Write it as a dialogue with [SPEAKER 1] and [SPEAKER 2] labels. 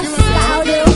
[SPEAKER 1] Nossa,